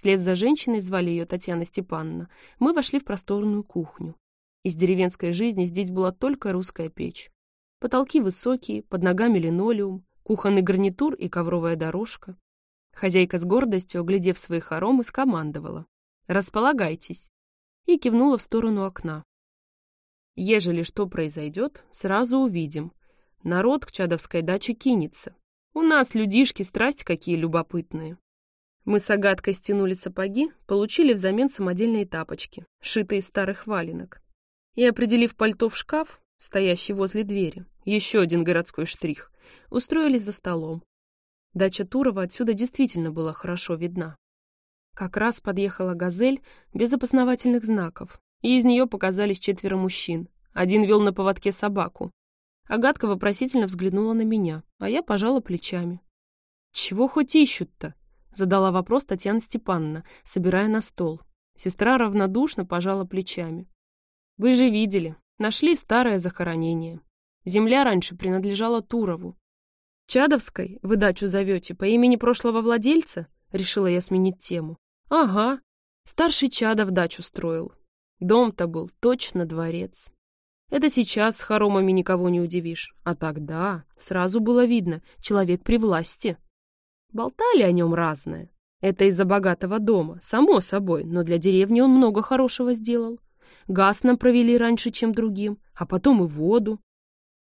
Вслед за женщиной, звали ее Татьяна Степановна, мы вошли в просторную кухню. Из деревенской жизни здесь была только русская печь. Потолки высокие, под ногами линолеум, кухонный гарнитур и ковровая дорожка. Хозяйка с гордостью, оглядев свои хоромы, скомандовала. «Располагайтесь!» и кивнула в сторону окна. «Ежели что произойдет, сразу увидим. Народ к чадовской даче кинется. У нас людишки страсть какие любопытные». Мы с Агаткой стянули сапоги, получили взамен самодельные тапочки, шитые из старых валенок. И, определив пальто в шкаф, стоящий возле двери, еще один городской штрих, устроились за столом. Дача Турова отсюда действительно была хорошо видна. Как раз подъехала «Газель» без опознавательных знаков, и из нее показались четверо мужчин. Один вел на поводке собаку. Агатка вопросительно взглянула на меня, а я пожала плечами. «Чего хоть ищут-то?» — задала вопрос Татьяна Степановна, собирая на стол. Сестра равнодушно пожала плечами. «Вы же видели, нашли старое захоронение. Земля раньше принадлежала Турову. «Чадовской вы дачу зовете по имени прошлого владельца?» Решила я сменить тему. «Ага. Старший Чадов дачу строил. Дом-то был точно дворец. Это сейчас с хоромами никого не удивишь. А тогда сразу было видно, человек при власти. Болтали о нем разное. Это из-за богатого дома, само собой, но для деревни он много хорошего сделал. Газ нам провели раньше, чем другим, а потом и воду.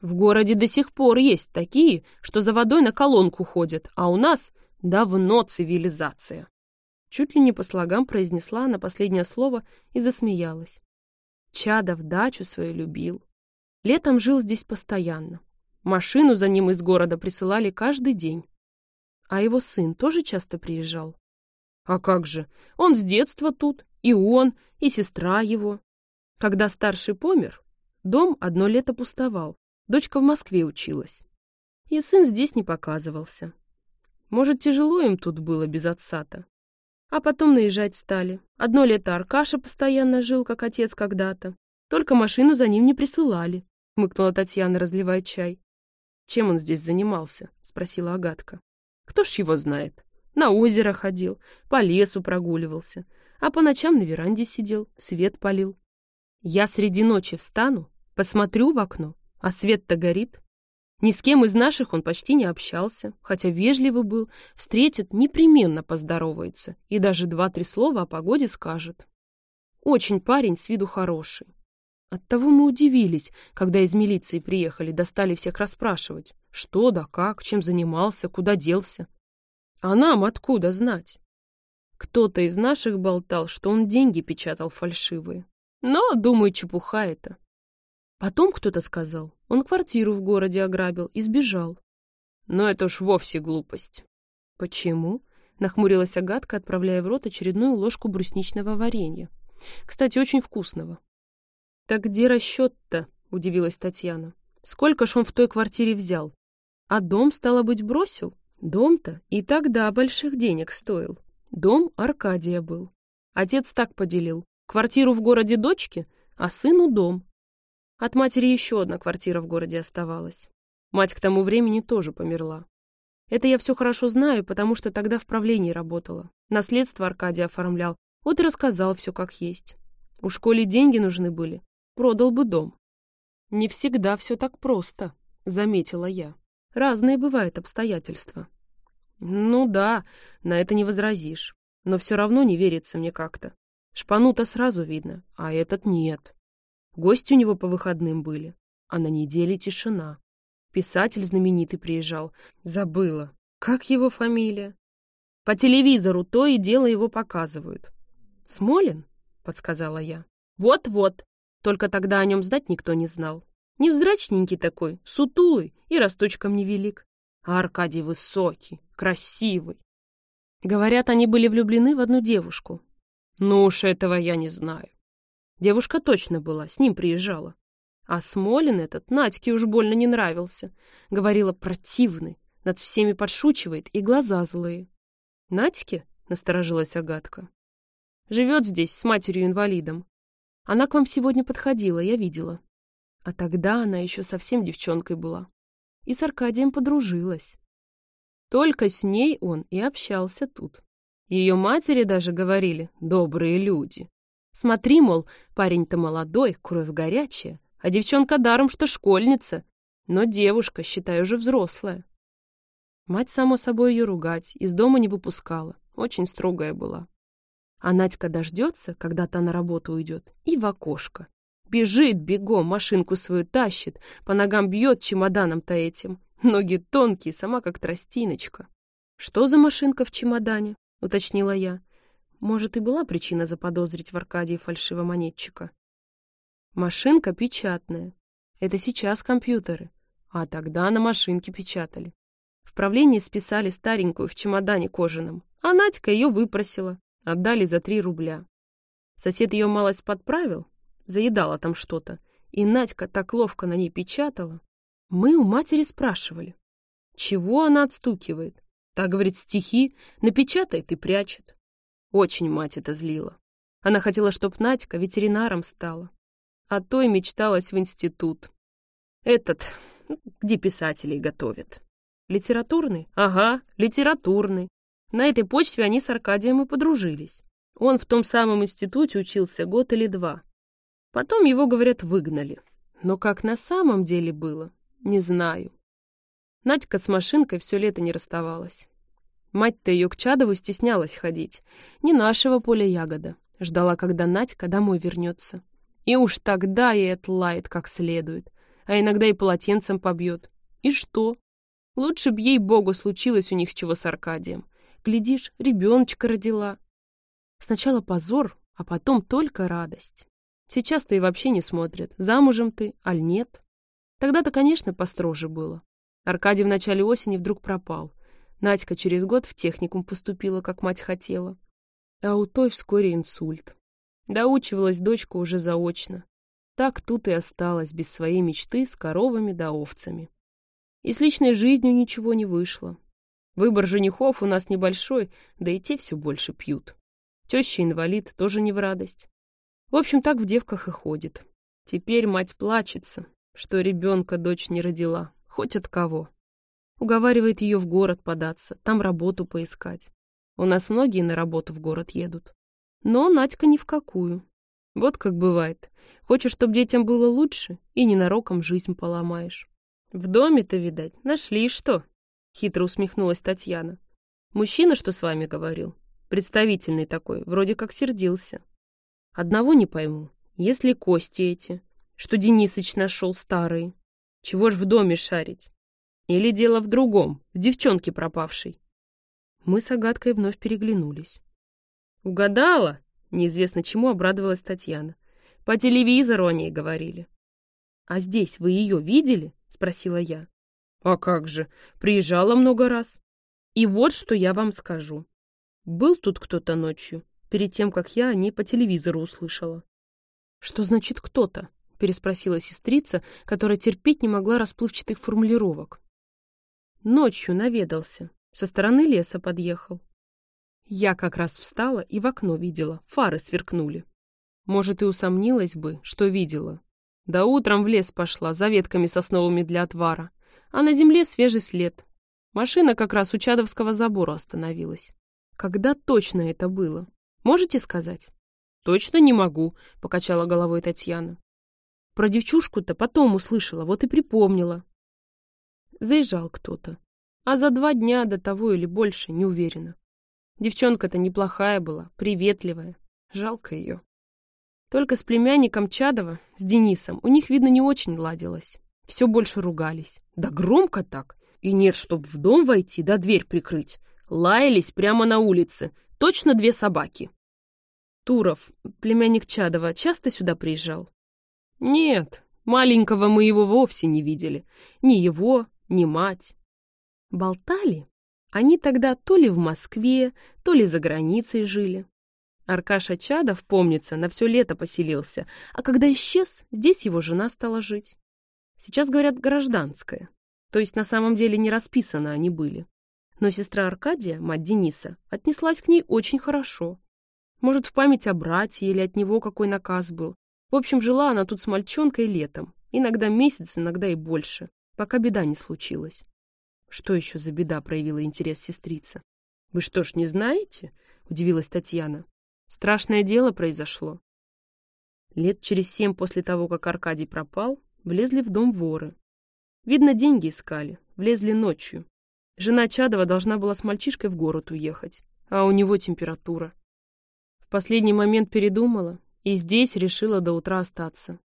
В городе до сих пор есть такие, что за водой на колонку ходят, а у нас давно цивилизация. Чуть ли не по слогам произнесла она последнее слово и засмеялась. Чадов дачу свою любил. Летом жил здесь постоянно. Машину за ним из города присылали каждый день. А его сын тоже часто приезжал? А как же, он с детства тут, и он, и сестра его. Когда старший помер, дом одно лето пустовал, Дочка в Москве училась. И сын здесь не показывался. Может, тяжело им тут было без отца-то. А потом наезжать стали. Одно лето Аркаша постоянно жил, как отец когда-то. Только машину за ним не присылали, — мыкнула Татьяна, разливая чай. «Чем он здесь занимался?» — спросила Агатка. «Кто ж его знает? На озеро ходил, по лесу прогуливался, а по ночам на веранде сидел, свет полил. Я среди ночи встану, посмотрю в окно, а свет-то горит. Ни с кем из наших он почти не общался, хотя вежливый был, встретит, непременно поздоровается и даже два-три слова о погоде скажет. Очень парень с виду хороший. Оттого мы удивились, когда из милиции приехали, достали всех расспрашивать, что да как, чем занимался, куда делся. А нам откуда знать? Кто-то из наших болтал, что он деньги печатал фальшивые. Но, думаю, чепуха это. Потом кто-то сказал, он квартиру в городе ограбил и сбежал. Но это уж вовсе глупость. Почему? Нахмурилась Агатка, отправляя в рот очередную ложку брусничного варенья. Кстати, очень вкусного. Так где расчет-то? Удивилась Татьяна. Сколько ж он в той квартире взял? А дом, стало быть, бросил? Дом-то и тогда больших денег стоил. Дом Аркадия был. Отец так поделил. Квартиру в городе дочке, а сыну дом. От матери еще одна квартира в городе оставалась. Мать к тому времени тоже померла. Это я все хорошо знаю, потому что тогда в правлении работала. Наследство Аркадий оформлял. Вот и рассказал все как есть. У школе деньги нужны были. Продал бы дом. Не всегда все так просто, заметила я. Разные бывают обстоятельства. Ну да, на это не возразишь. Но все равно не верится мне как-то. Шпану-то сразу видно, а этот нет. Гости у него по выходным были, а на неделе тишина. Писатель знаменитый приезжал. Забыла. Как его фамилия? По телевизору то и дело его показывают. «Смолин?» — подсказала я. «Вот-вот. Только тогда о нем знать никто не знал. Невзрачненький такой, сутулый и росточком невелик. А Аркадий высокий, красивый. Говорят, они были влюблены в одну девушку. Ну уж этого я не знаю. Девушка точно была, с ним приезжала. А Смолин этот Надьке уж больно не нравился. Говорила противный, над всеми подшучивает и глаза злые. «Надьке?» — насторожилась Агатка. «Живет здесь с матерью-инвалидом. Она к вам сегодня подходила, я видела. А тогда она еще совсем девчонкой была. И с Аркадием подружилась. Только с ней он и общался тут. Ее матери даже говорили «добрые люди». Смотри, мол, парень-то молодой, кровь горячая, а девчонка даром, что школьница, но девушка, считай, уже взрослая. Мать, само собой, ее ругать, из дома не выпускала, очень строгая была. А Надька дождется, когда та на работу уйдет, и в окошко. Бежит бегом, машинку свою тащит, по ногам бьет чемоданом-то этим. Ноги тонкие, сама как тростиночка. «Что за машинка в чемодане?» — уточнила я. Может, и была причина заподозрить в Аркадии фальшивомонетчика. Машинка печатная. Это сейчас компьютеры. А тогда на машинке печатали. В правлении списали старенькую в чемодане кожаном, а Надька ее выпросила. Отдали за три рубля. Сосед ее малость подправил, заедала там что-то, и Надька так ловко на ней печатала. Мы у матери спрашивали, чего она отстукивает. Та, говорит, стихи напечатает и прячет. Очень мать это злила. Она хотела, чтоб Надька ветеринаром стала. А то и мечталась в институт. Этот, где писателей готовят. Литературный? Ага, литературный. На этой почве они с Аркадием и подружились. Он в том самом институте учился год или два. Потом его, говорят, выгнали. Но как на самом деле было, не знаю. Надька с машинкой все лето не расставалась. Мать-то ее к Чадову стеснялась ходить. Не нашего поля ягода. Ждала, когда Надька домой вернется. И уж тогда ей отлает как следует. А иногда и полотенцем побьет. И что? Лучше б ей богу случилось у них чего с Аркадием. Глядишь, ребеночка родила. Сначала позор, а потом только радость. Сейчас-то и вообще не смотрят, замужем ты, аль нет. Тогда-то, конечно, построже было. Аркадий в начале осени вдруг пропал. Надька через год в техникум поступила, как мать хотела. А у той вскоре инсульт. Доучивалась дочка уже заочно. Так тут и осталась без своей мечты с коровами да овцами. И с личной жизнью ничего не вышло. Выбор женихов у нас небольшой, да и те все больше пьют. Теща-инвалид тоже не в радость. В общем, так в девках и ходит. Теперь мать плачется, что ребенка дочь не родила, хоть от кого. Уговаривает ее в город податься, там работу поискать. У нас многие на работу в город едут. Но Надька ни в какую. Вот как бывает. Хочешь, чтобы детям было лучше, и ненароком жизнь поломаешь. В доме-то, видать, нашли что? Хитро усмехнулась Татьяна. Мужчина, что с вами говорил? Представительный такой, вроде как сердился. Одного не пойму. Если кости эти, что Денисыч нашел старые, чего ж в доме шарить? Или дело в другом, в девчонке пропавшей? Мы с Агаткой вновь переглянулись. «Угадала?» — неизвестно чему обрадовалась Татьяна. «По телевизору о ней говорили». «А здесь вы ее видели?» — спросила я. А как же, приезжала много раз. И вот что я вам скажу. Был тут кто-то ночью, перед тем, как я о ней по телевизору услышала. Что значит кто-то? Переспросила сестрица, которая терпеть не могла расплывчатых формулировок. Ночью наведался, со стороны леса подъехал. Я как раз встала и в окно видела, фары сверкнули. Может, и усомнилась бы, что видела. Да утром в лес пошла за ветками сосновыми для отвара а на земле свежий след. Машина как раз у Чадовского забора остановилась. Когда точно это было? Можете сказать? Точно не могу, покачала головой Татьяна. Про девчушку-то потом услышала, вот и припомнила. Заезжал кто-то. А за два дня до того или больше, не уверена. Девчонка-то неплохая была, приветливая. Жалко ее. Только с племянником Чадова, с Денисом, у них, видно, не очень ладилось. Все больше ругались. Да громко так. И нет, чтоб в дом войти, да дверь прикрыть. Лаялись прямо на улице. Точно две собаки. Туров, племянник Чадова, часто сюда приезжал? Нет, маленького мы его вовсе не видели. Ни его, ни мать. Болтали? Они тогда то ли в Москве, то ли за границей жили. Аркаша Чадов, помнится, на все лето поселился, а когда исчез, здесь его жена стала жить. Сейчас говорят гражданская. То есть на самом деле не расписаны они были. Но сестра Аркадия, мать Дениса, отнеслась к ней очень хорошо. Может, в память о брате или от него какой наказ был. В общем, жила она тут с мальчонкой летом. Иногда месяц, иногда и больше. Пока беда не случилась. Что еще за беда проявила интерес сестрица? Вы что ж, не знаете? удивилась Татьяна. Страшное дело произошло. Лет через семь после того, как Аркадий пропал, влезли в дом воры. Видно, деньги искали, влезли ночью. Жена Чадова должна была с мальчишкой в город уехать, а у него температура. В последний момент передумала и здесь решила до утра остаться.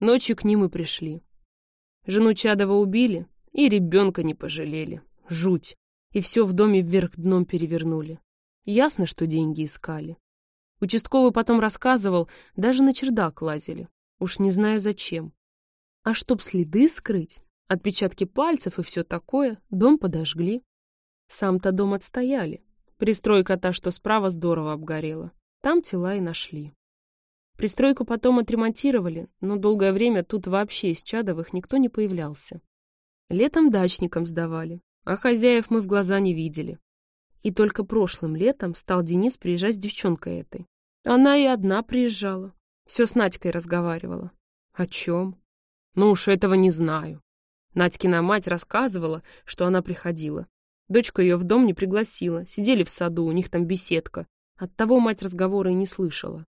Ночью к ним и пришли. Жену Чадова убили и ребенка не пожалели. Жуть. И все в доме вверх дном перевернули. Ясно, что деньги искали. Участковый потом рассказывал, даже на чердак лазили. Уж не знаю зачем. А чтоб следы скрыть, отпечатки пальцев и все такое, дом подожгли. Сам-то дом отстояли. Пристройка та, что справа, здорово обгорела. Там тела и нашли. Пристройку потом отремонтировали, но долгое время тут вообще из Чадовых никто не появлялся. Летом дачникам сдавали, а хозяев мы в глаза не видели. И только прошлым летом стал Денис приезжать с девчонкой этой. Она и одна приезжала. Все с Надькой разговаривала. О чем? Ну уж этого не знаю. Надькина мать рассказывала, что она приходила. Дочка ее в дом не пригласила, сидели в саду, у них там беседка. Оттого мать разговора и не слышала.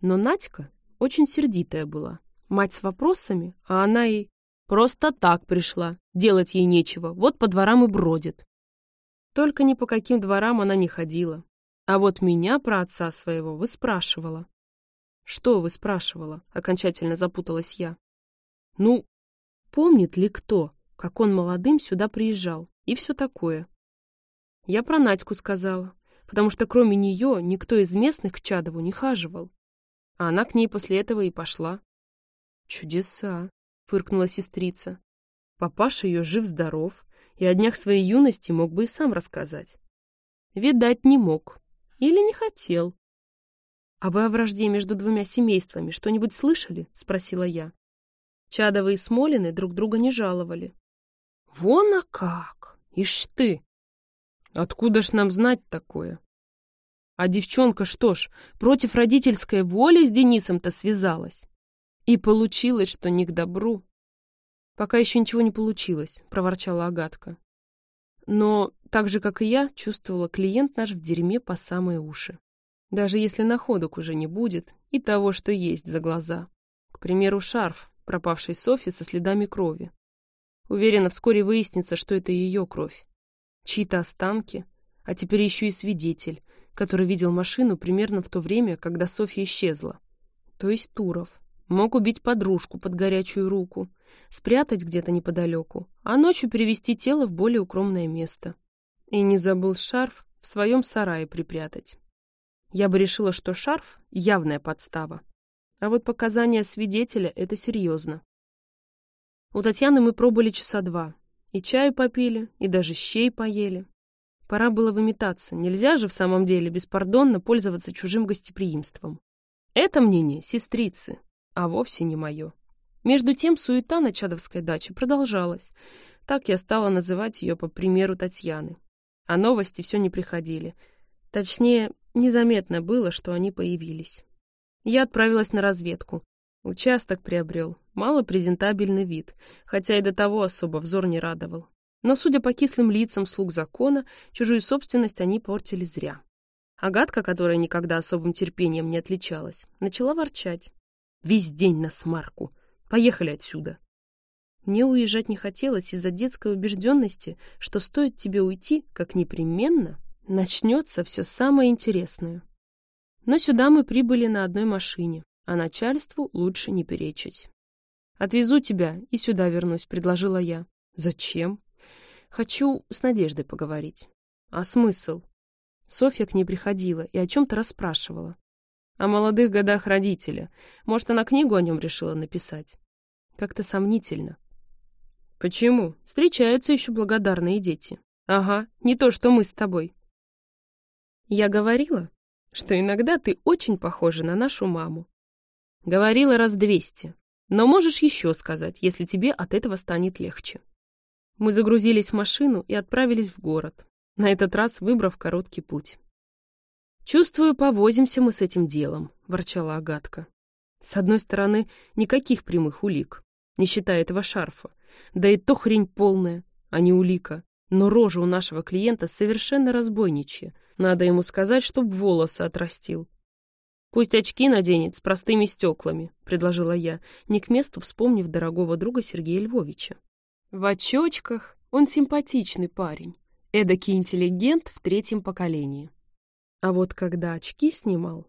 Но Надька очень сердитая была. Мать с вопросами, а она и просто так пришла. Делать ей нечего, вот по дворам и бродит. Только ни по каким дворам она не ходила. А вот меня про отца своего вы спрашивала. Что вы спрашивала? Окончательно запуталась я. Ну, помнит ли кто, как он молодым сюда приезжал? И все такое. Я про Надьку сказала, потому что кроме нее никто из местных к Чадову не хаживал. А она к ней после этого и пошла. Чудеса, фыркнула сестрица. Папаша ее жив-здоров, и о днях своей юности мог бы и сам рассказать. Видать, не мог, или не хотел. «А вы о вражде между двумя семействами что-нибудь слышали?» — спросила я. Чадовы и Смолины друг друга не жаловали. «Вон а как! Ишь ты! Откуда ж нам знать такое?» А девчонка что ж, против родительской воли с Денисом-то связалась. И получилось, что не к добру. «Пока еще ничего не получилось», — проворчала Агатка. Но, так же, как и я, чувствовала клиент наш в дерьме по самые уши. Даже если находок уже не будет, и того, что есть за глаза. К примеру, шарф, пропавший Софи со следами крови. Уверена, вскоре выяснится, что это ее кровь. Чьи-то останки, а теперь еще и свидетель, который видел машину примерно в то время, когда Софья исчезла. То есть Туров. Мог убить подружку под горячую руку, спрятать где-то неподалеку, а ночью перевести тело в более укромное место. И не забыл шарф в своем сарае припрятать. Я бы решила, что шарф — явная подстава. А вот показания свидетеля — это серьезно. У Татьяны мы пробыли часа два. И чаю попили, и даже щей поели. Пора было выметаться. Нельзя же в самом деле беспардонно пользоваться чужим гостеприимством. Это мнение сестрицы, а вовсе не мое. Между тем суета на Чадовской даче продолжалась. Так я стала называть ее по примеру Татьяны. А новости все не приходили. Точнее, незаметно было, что они появились. Я отправилась на разведку. Участок приобрел, малопрезентабельный вид, хотя и до того особо взор не радовал. Но, судя по кислым лицам слуг закона, чужую собственность они портили зря. Агатка, которая никогда особым терпением не отличалась, начала ворчать. Весь день на смарку. Поехали отсюда. Мне уезжать не хотелось из-за детской убежденности, что стоит тебе уйти, как непременно, начнется все самое интересное. Но сюда мы прибыли на одной машине, а начальству лучше не перечить. «Отвезу тебя и сюда вернусь», — предложила я. «Зачем?» «Хочу с Надеждой поговорить». «А смысл?» Софья к ней приходила и о чем-то расспрашивала. О молодых годах родителя. Может, она книгу о нем решила написать? Как-то сомнительно. Почему? Встречаются еще благодарные дети. Ага, не то, что мы с тобой. Я говорила, что иногда ты очень похожа на нашу маму. Говорила раз двести. Но можешь еще сказать, если тебе от этого станет легче. Мы загрузились в машину и отправились в город, на этот раз выбрав короткий путь. «Чувствую, повозимся мы с этим делом», — ворчала Агатка. С одной стороны, никаких прямых улик, не считая этого шарфа. Да и то хрень полная, а не улика. Но рожа у нашего клиента совершенно разбойничья. Надо ему сказать, чтоб волосы отрастил. Пусть очки наденет с простыми стеклами, предложила я, не к месту вспомнив дорогого друга Сергея Львовича. В очочках он симпатичный парень, эдакий интеллигент в третьем поколении. А вот когда очки снимал,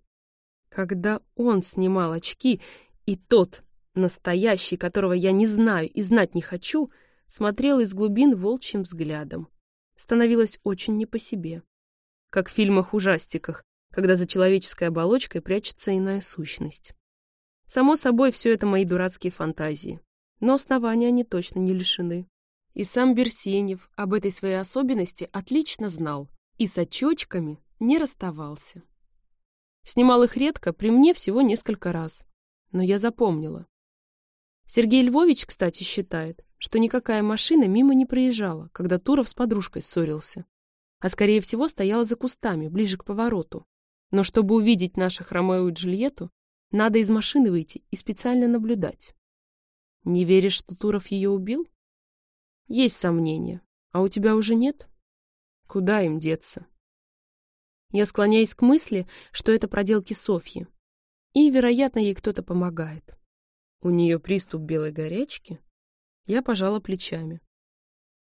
когда он снимал очки, и тот, настоящий, которого я не знаю и знать не хочу, смотрел из глубин волчьим взглядом. Становилось очень не по себе. Как в фильмах-ужастиках, когда за человеческой оболочкой прячется иная сущность. Само собой, все это мои дурацкие фантазии. Но основания они точно не лишены. И сам Берсенев об этой своей особенности отлично знал и с очочками не расставался. Снимал их редко, при мне всего несколько раз. Но я запомнила. Сергей Львович, кстати, считает, что никакая машина мимо не проезжала, когда Туров с подружкой ссорился. А скорее всего стояла за кустами, ближе к повороту. Но чтобы увидеть наших Ромео и Джульетту, надо из машины выйти и специально наблюдать. Не веришь, что Туров ее убил? Есть сомнения. А у тебя уже нет? Куда им деться? Я склоняюсь к мысли, что это проделки Софьи. И, вероятно, ей кто-то помогает. У нее приступ белой горячки? Я пожала плечами.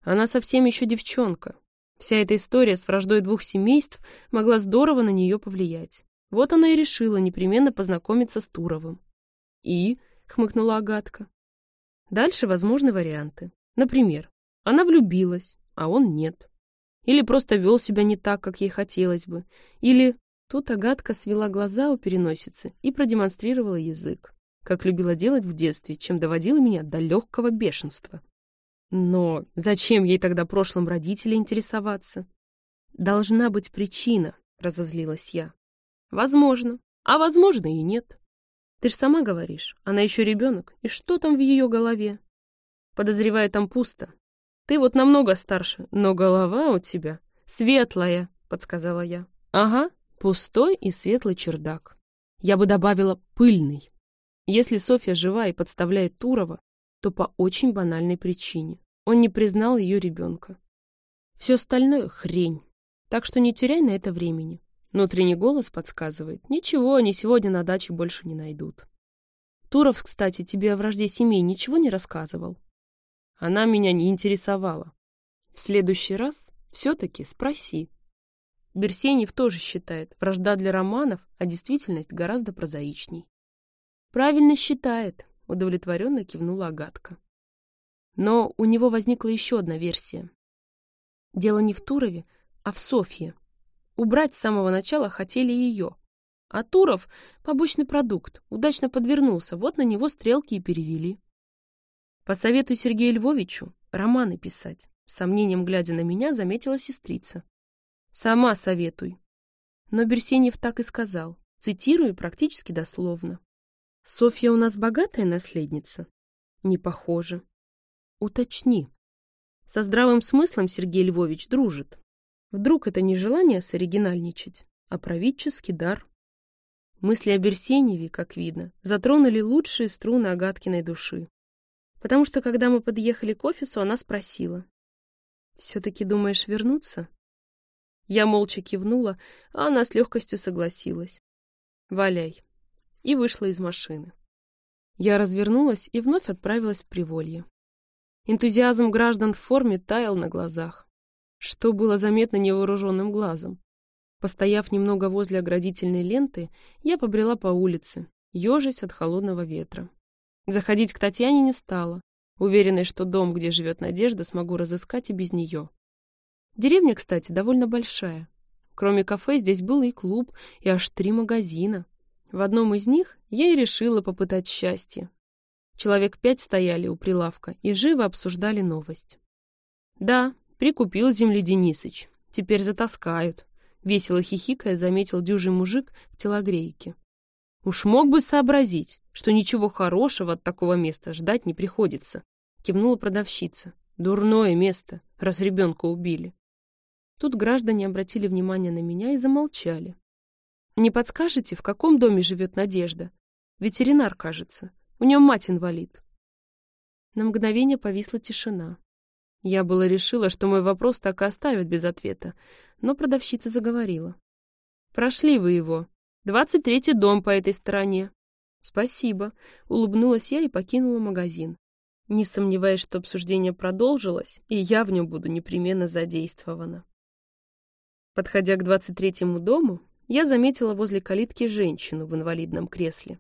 Она совсем еще девчонка. Вся эта история с враждой двух семейств могла здорово на нее повлиять. Вот она и решила непременно познакомиться с Туровым. «И?» — хмыкнула Агатка. Дальше возможны варианты. Например, она влюбилась, а он нет. Или просто вел себя не так, как ей хотелось бы. Или тут Агатка свела глаза у переносицы и продемонстрировала язык, как любила делать в детстве, чем доводила меня до легкого бешенства. Но зачем ей тогда прошлым родители интересоваться? Должна быть причина, разозлилась я. Возможно, а возможно и нет. Ты ж сама говоришь, она еще ребенок, и что там в ее голове? Подозреваю, там пусто, ты вот намного старше, но голова у тебя светлая, подсказала я. Ага, пустой и светлый чердак. Я бы добавила пыльный. Если Софья жива и подставляет Турова, то по очень банальной причине. Он не признал ее ребенка. Все остальное — хрень. Так что не теряй на это времени. Внутренний голос подсказывает. Ничего, они сегодня на даче больше не найдут. Туров, кстати, тебе о вражде семей ничего не рассказывал? Она меня не интересовала. В следующий раз все-таки спроси. Берсенев тоже считает, вражда для романов, а действительность гораздо прозаичней. Правильно считает, удовлетворенно кивнула Агатка. Но у него возникла еще одна версия. Дело не в Турове, а в Софье. Убрать с самого начала хотели ее. А Туров — побочный продукт, удачно подвернулся, вот на него стрелки и перевели. Посоветуй Сергею Львовичу романы писать. Сомнением глядя на меня, заметила сестрица. Сама советуй. Но Берсенев так и сказал, цитирую практически дословно. Софья у нас богатая наследница? Не похоже. Уточни. Со здравым смыслом Сергей Львович дружит. Вдруг это не желание соригинальничать, а правительский дар. Мысли о Берсеневе, как видно, затронули лучшие струны Агаткиной души потому что, когда мы подъехали к офису, она спросила. «Все-таки думаешь вернуться?» Я молча кивнула, а она с легкостью согласилась. «Валяй!» И вышла из машины. Я развернулась и вновь отправилась в Приволье. Энтузиазм граждан в форме таял на глазах, что было заметно невооруженным глазом. Постояв немного возле оградительной ленты, я побрела по улице, ежась от холодного ветра. Заходить к Татьяне не стала, уверенной, что дом, где живет Надежда, смогу разыскать и без нее. Деревня, кстати, довольно большая. Кроме кафе здесь был и клуб, и аж три магазина. В одном из них я и решила попытать счастье. Человек пять стояли у прилавка и живо обсуждали новость. «Да, прикупил земли Денисыч. Теперь затаскают», — весело хихикая заметил дюжий мужик в телогрейке. Уж мог бы сообразить, что ничего хорошего от такого места ждать не приходится. Кивнула продавщица. Дурное место, раз ребенка убили. Тут граждане обратили внимание на меня и замолчали. Не подскажете, в каком доме живет Надежда? Ветеринар, кажется. У нее мать инвалид. На мгновение повисла тишина. Я было решила, что мой вопрос так и оставят без ответа, но продавщица заговорила. «Прошли вы его. Двадцать третий дом по этой стороне». «Спасибо», — улыбнулась я и покинула магазин. Не сомневаясь, что обсуждение продолжилось, и я в нем буду непременно задействована. Подходя к двадцать третьему дому, я заметила возле калитки женщину в инвалидном кресле.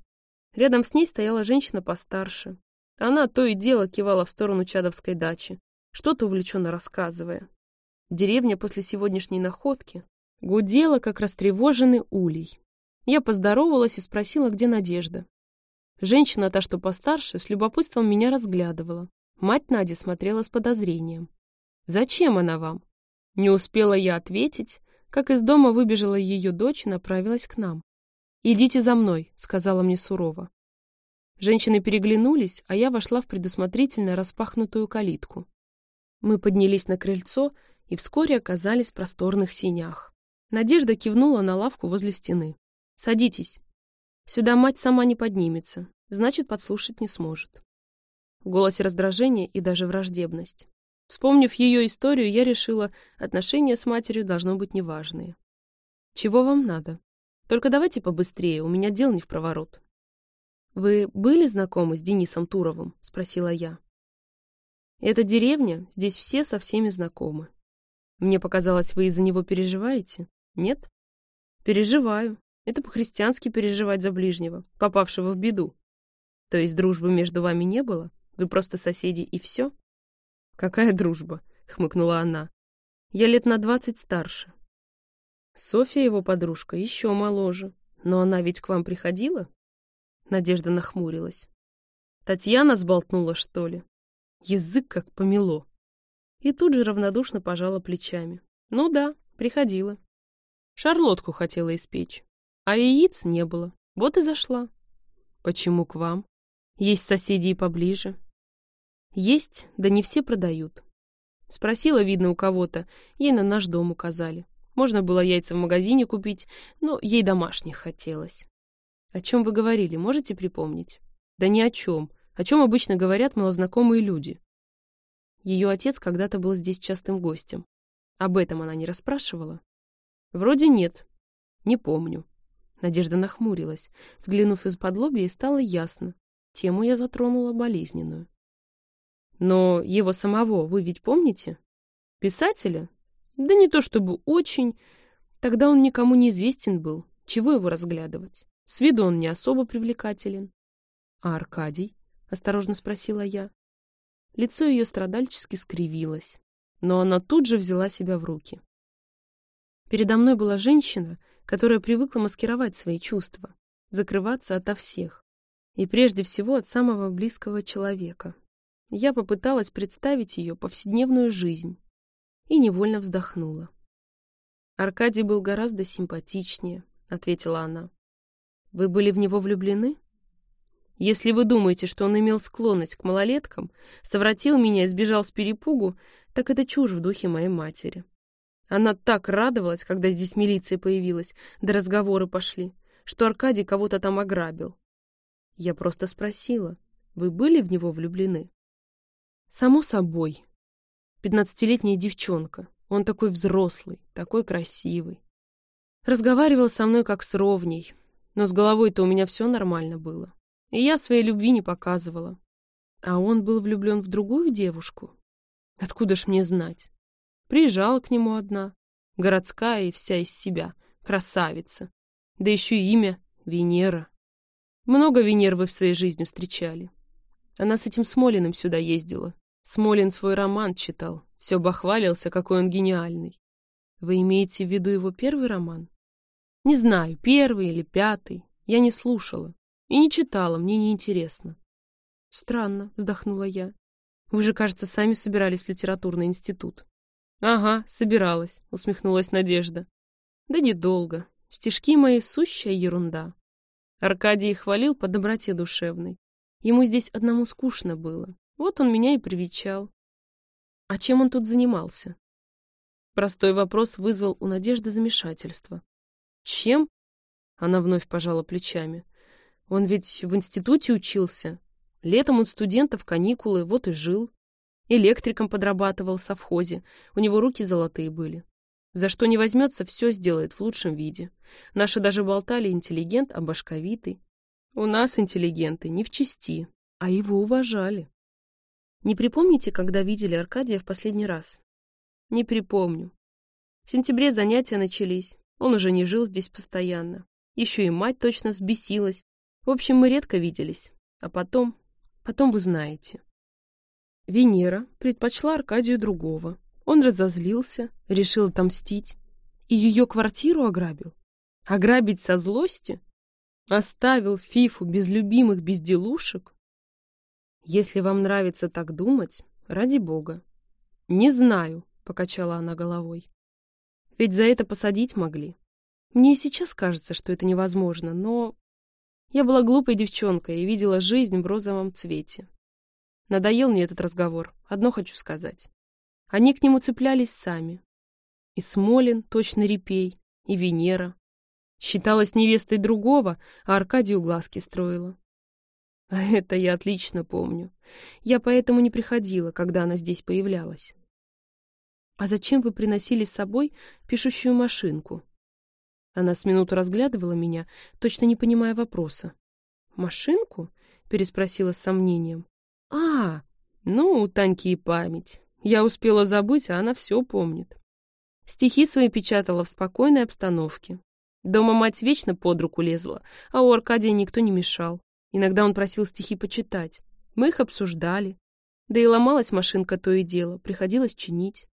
Рядом с ней стояла женщина постарше. Она то и дело кивала в сторону Чадовской дачи, что-то увлеченно рассказывая. Деревня после сегодняшней находки гудела, как растревоженный улей. Я поздоровалась и спросила, где Надежда. Женщина, та, что постарше, с любопытством меня разглядывала. Мать Нади смотрела с подозрением. «Зачем она вам?» Не успела я ответить, как из дома выбежала ее дочь и направилась к нам. «Идите за мной», — сказала мне сурово. Женщины переглянулись, а я вошла в предусмотрительно распахнутую калитку. Мы поднялись на крыльцо и вскоре оказались в просторных синях. Надежда кивнула на лавку возле стены. «Садитесь. Сюда мать сама не поднимется, значит, подслушать не сможет». В голосе раздражение и даже враждебность. Вспомнив ее историю, я решила, отношения с матерью должно быть неважные. «Чего вам надо? Только давайте побыстрее, у меня дел не в проворот». «Вы были знакомы с Денисом Туровым?» — спросила я. «Это деревня, здесь все со всеми знакомы. Мне показалось, вы из-за него переживаете? Нет?» «Переживаю. Это по-христиански переживать за ближнего, попавшего в беду. То есть дружбы между вами не было? Вы просто соседи и все?» «Какая дружба?» — хмыкнула она. «Я лет на двадцать старше. Софья, его подружка, еще моложе. Но она ведь к вам приходила?» Надежда нахмурилась. Татьяна сболтнула, что ли? Язык как помело. И тут же равнодушно пожала плечами. Ну да, приходила. Шарлотку хотела испечь. А яиц не было. Вот и зашла. Почему к вам? Есть соседи и поближе. Есть, да не все продают. Спросила, видно, у кого-то. Ей на наш дом указали. Можно было яйца в магазине купить, но ей домашних хотелось. О чем вы говорили, можете припомнить? Да ни о чем. О чем обычно говорят малознакомые люди. Ее отец когда-то был здесь частым гостем. Об этом она не расспрашивала? Вроде нет. Не помню. Надежда нахмурилась. Взглянув из-под лобья, стало ясно. Тему я затронула болезненную. Но его самого вы ведь помните? Писателя? Да не то чтобы очень. Тогда он никому не известен был. Чего его разглядывать? С виду он не особо привлекателен. — А Аркадий? — осторожно спросила я. Лицо ее страдальчески скривилось, но она тут же взяла себя в руки. Передо мной была женщина, которая привыкла маскировать свои чувства, закрываться ото всех, и прежде всего от самого близкого человека. Я попыталась представить ее повседневную жизнь и невольно вздохнула. «Аркадий был гораздо симпатичнее», — ответила она. Вы были в него влюблены? Если вы думаете, что он имел склонность к малолеткам, совратил меня и сбежал с перепугу, так это чушь в духе моей матери. Она так радовалась, когда здесь милиция появилась, да разговоры пошли, что Аркадий кого-то там ограбил. Я просто спросила, вы были в него влюблены? Само собой. Пятнадцатилетняя девчонка. Он такой взрослый, такой красивый. Разговаривал со мной как с ровней, но с головой-то у меня все нормально было. И я своей любви не показывала. А он был влюблен в другую девушку? Откуда ж мне знать? Приезжала к нему одна, городская и вся из себя, красавица. Да еще и имя Венера. Много Венер вы в своей жизни встречали. Она с этим Смолиным сюда ездила. Смолин свой роман читал, все бахвалился, какой он гениальный. Вы имеете в виду его первый роман? Не знаю, первый или пятый. Я не слушала. И не читала, мне не интересно. Странно, вздохнула я. Вы же, кажется, сами собирались в литературный институт. Ага, собиралась, усмехнулась Надежда. Да недолго. Стишки мои — сущая ерунда. Аркадий хвалил по доброте душевной. Ему здесь одному скучно было. Вот он меня и привечал. А чем он тут занимался? Простой вопрос вызвал у Надежды замешательство. Чем? Она вновь пожала плечами. Он ведь в институте учился. Летом он студентов, каникулы, вот и жил. Электриком подрабатывал в совхозе. У него руки золотые были. За что не возьмется, все сделает в лучшем виде. Наши даже болтали интеллигент, а башковитый. У нас интеллигенты не в чести, а его уважали. Не припомните, когда видели Аркадия в последний раз? Не припомню. В сентябре занятия начались. Он уже не жил здесь постоянно. Еще и мать точно сбесилась. В общем, мы редко виделись. А потом... Потом вы знаете. Венера предпочла Аркадию другого. Он разозлился, решил отомстить. И ее квартиру ограбил. Ограбить со злости? Оставил Фифу без любимых безделушек? Если вам нравится так думать, ради бога. Не знаю, покачала она головой. Ведь за это посадить могли. Мне и сейчас кажется, что это невозможно, но... Я была глупой девчонкой и видела жизнь в розовом цвете. Надоел мне этот разговор, одно хочу сказать. Они к нему цеплялись сами. И Смолин, точно репей, и Венера. Считалась невестой другого, а Аркадию глазки строила. А это я отлично помню. Я поэтому не приходила, когда она здесь появлялась. «А зачем вы приносили с собой пишущую машинку?» Она с минуту разглядывала меня, точно не понимая вопроса. «Машинку?» — переспросила с сомнением. «А, ну, у Таньки и память. Я успела забыть, а она все помнит. Стихи свои печатала в спокойной обстановке. Дома мать вечно под руку лезла, а у Аркадия никто не мешал. Иногда он просил стихи почитать. Мы их обсуждали. Да и ломалась машинка то и дело, приходилось чинить.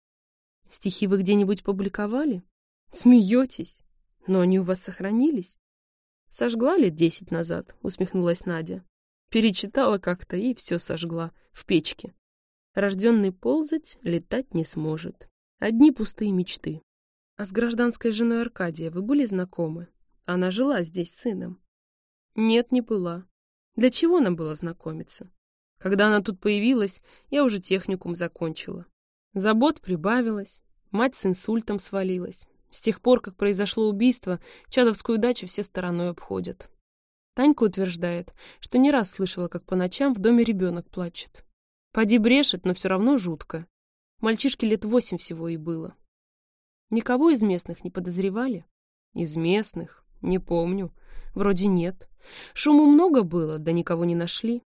Стихи вы где-нибудь публиковали? Смеетесь? Но они у вас сохранились? Сожгла лет десять назад, усмехнулась Надя. Перечитала как-то и все сожгла в печке. Рожденный ползать, летать не сможет. Одни пустые мечты. А с гражданской женой Аркадия вы были знакомы? Она жила здесь с сыном. Нет, не была. Для чего нам было знакомиться? Когда она тут появилась, я уже техникум закончила. Забот прибавилось, мать с инсультом свалилась. С тех пор, как произошло убийство, Чадовскую дачу все стороной обходят. Танька утверждает, что не раз слышала, как по ночам в доме ребенок плачет. Поди брешет, но все равно жутко. Мальчишке лет восемь всего и было. Никого из местных не подозревали? Из местных? Не помню. Вроде нет. Шуму много было, да никого не нашли.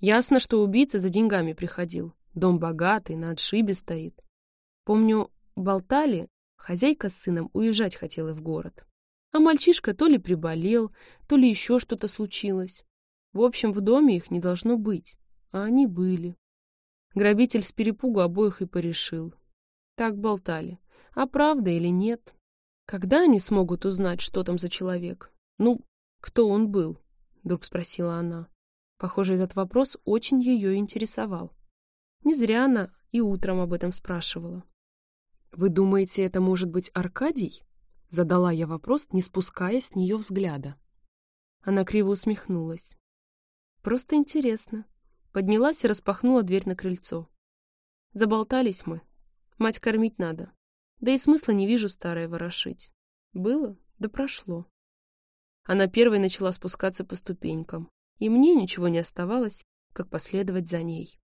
Ясно, что убийца за деньгами приходил. Дом богатый, на отшибе стоит. Помню, болтали, хозяйка с сыном уезжать хотела в город. А мальчишка то ли приболел, то ли еще что-то случилось. В общем, в доме их не должно быть, а они были. Грабитель с перепугу обоих и порешил. Так болтали. А правда или нет? Когда они смогут узнать, что там за человек? Ну, кто он был? Вдруг спросила она. Похоже, этот вопрос очень ее интересовал. Не зря она и утром об этом спрашивала. «Вы думаете, это может быть Аркадий?» Задала я вопрос, не спуская с нее взгляда. Она криво усмехнулась. «Просто интересно». Поднялась и распахнула дверь на крыльцо. Заболтались мы. Мать кормить надо. Да и смысла не вижу старое ворошить. Было, да прошло. Она первой начала спускаться по ступенькам, и мне ничего не оставалось, как последовать за ней.